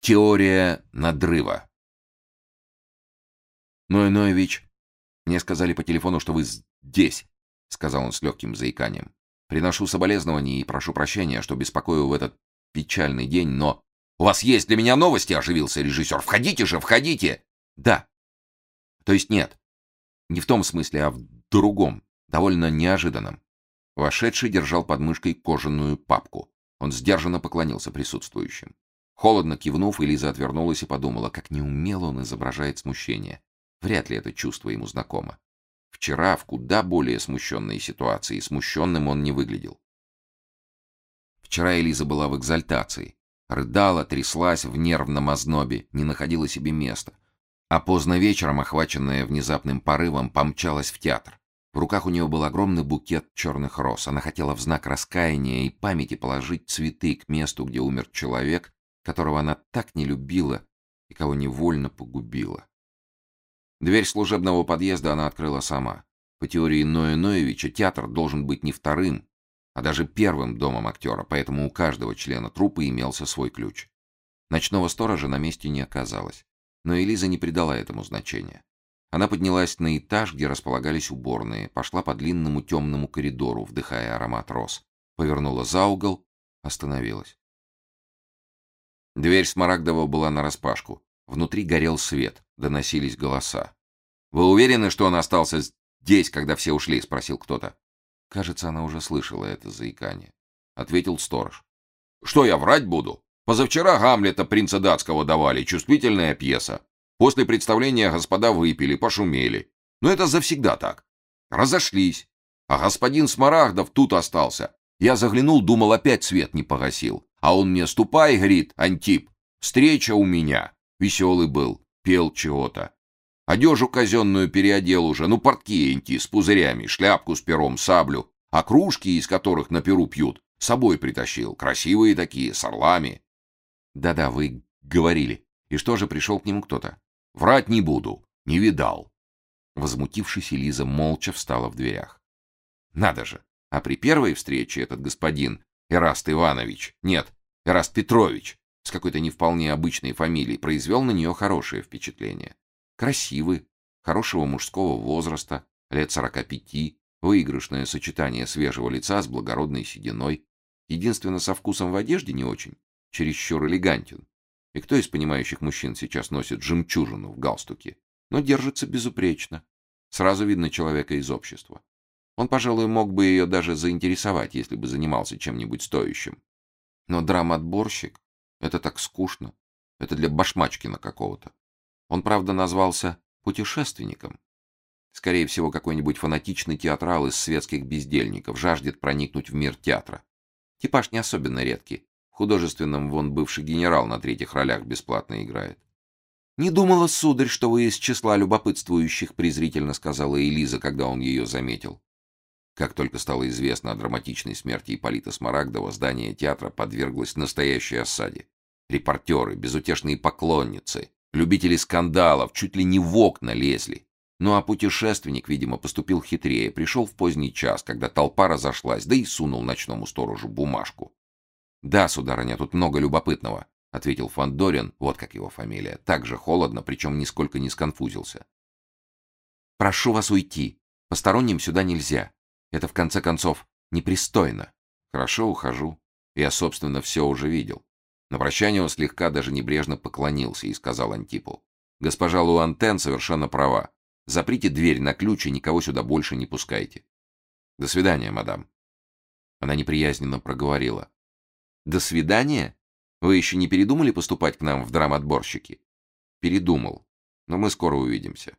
Теория надрыва. Ной Ноевич, мне сказали по телефону, что вы здесь, сказал он с легким заиканием. Приношу соболезнования и прошу прощения, что беспокою в этот печальный день, но у вас есть для меня новости, оживился режиссер. Входите же, входите. Да. То есть нет. Не в том смысле, а в другом, довольно неожиданном. Вошедший держал под мышкой кожаную папку. Он сдержанно поклонился присутствующим. Холодно кивнув, Элиза отвернулась и подумала, как неумело он изображает смущение. Вряд ли это чувство ему знакомо. Вчера в куда более смущенной ситуации смущенным он не выглядел. Вчера Элиза была в экзальтации. Рыдала, тряслась в нервном ознобе, не находила себе места. А поздно вечером, охваченная внезапным порывом, помчалась в театр. В руках у нее был огромный букет черных роз. Она хотела в знак раскаяния и памяти положить цветы к месту, где умер человек, которого она так не любила и кого невольно погубила. Дверь служебного подъезда она открыла сама. По теории Ноя Ноевича театр должен быть не вторым, а даже первым домом актера, поэтому у каждого члена труппы имелся свой ключ. Ночного сторожа на месте не оказалось, но Элиза не придала этому значения. Она поднялась на этаж, где располагались уборные, пошла по длинному темному коридору, вдыхая аромат роз, повернула за угол, остановилась. Дверь Смарагдова была нараспашку. Внутри горел свет, доносились голоса. «Вы уверены, что он остался здесь, когда все ушли?» — спросил кто-то. Кажется, она уже слышала это заикание. Ответил сторож. «Что я врать буду? Позавчера Гамлета принца датского давали, чувствительная пьеса. После представления господа выпили, пошумели. Но это завсегда так. Разошлись. А господин Смарагдов тут остался. Я заглянул, думал, опять свет не погасил. А он мне ступай, говорит, Антип, встреча у меня. Веселый был, пел чего-то. Одежу казенную переодел уже, ну портки энти с пузырями, шляпку с пером, саблю, а кружки, из которых на перу пьют, с собой притащил, красивые такие, с орлами. Да-да, вы говорили. И что же, пришел к нему кто-то? Врать не буду, не видал. Возмутившись, Элиза молча встала в дверях. Надо же, а при первой встрече этот господин Эраст Иванович, нет, Эраст Петрович, с какой-то не вполне обычной фамилией, произвел на нее хорошее впечатление. Красивый, хорошего мужского возраста, лет сорока пяти, выигрышное сочетание свежего лица с благородной сединой, единственно со вкусом в одежде не очень, чересчур элегантен. И кто из понимающих мужчин сейчас носит жемчужину в галстуке, но держится безупречно. Сразу видно человека из общества. Он, пожалуй, мог бы ее даже заинтересовать, если бы занимался чем-нибудь стоящим. Но драматборщик — это так скучно. Это для башмачкина какого-то. Он, правда, назвался путешественником. Скорее всего, какой-нибудь фанатичный театрал из светских бездельников жаждет проникнуть в мир театра. Типаж не особенно редкий. В художественном вон бывший генерал на третьих ролях бесплатно играет. «Не думала, сударь, что вы из числа любопытствующих», — презрительно сказала Элиза, когда он ее заметил. Как только стало известно о драматичной смерти Ипполита Смарагдова, здание театра подверглось настоящей осаде. Репортеры, безутешные поклонницы, любители скандалов чуть ли не в окна лезли. Ну а путешественник, видимо, поступил хитрее, пришел в поздний час, когда толпа разошлась, да и сунул ночному сторожу бумажку. «Да, сударыня, тут много любопытного», — ответил Фандорин, вот как его фамилия, так же холодно, причем нисколько не сконфузился. «Прошу вас уйти. Посторонним сюда нельзя. Это, в конце концов, непристойно. Хорошо, ухожу. Я, собственно, все уже видел. На прощание он слегка даже небрежно поклонился и сказал Антипу. Госпожа Луантен совершенно права. Заприте дверь на ключ и никого сюда больше не пускайте. До свидания, мадам. Она неприязненно проговорила. До свидания? Вы еще не передумали поступать к нам в драматборщики? Передумал. Но мы скоро увидимся.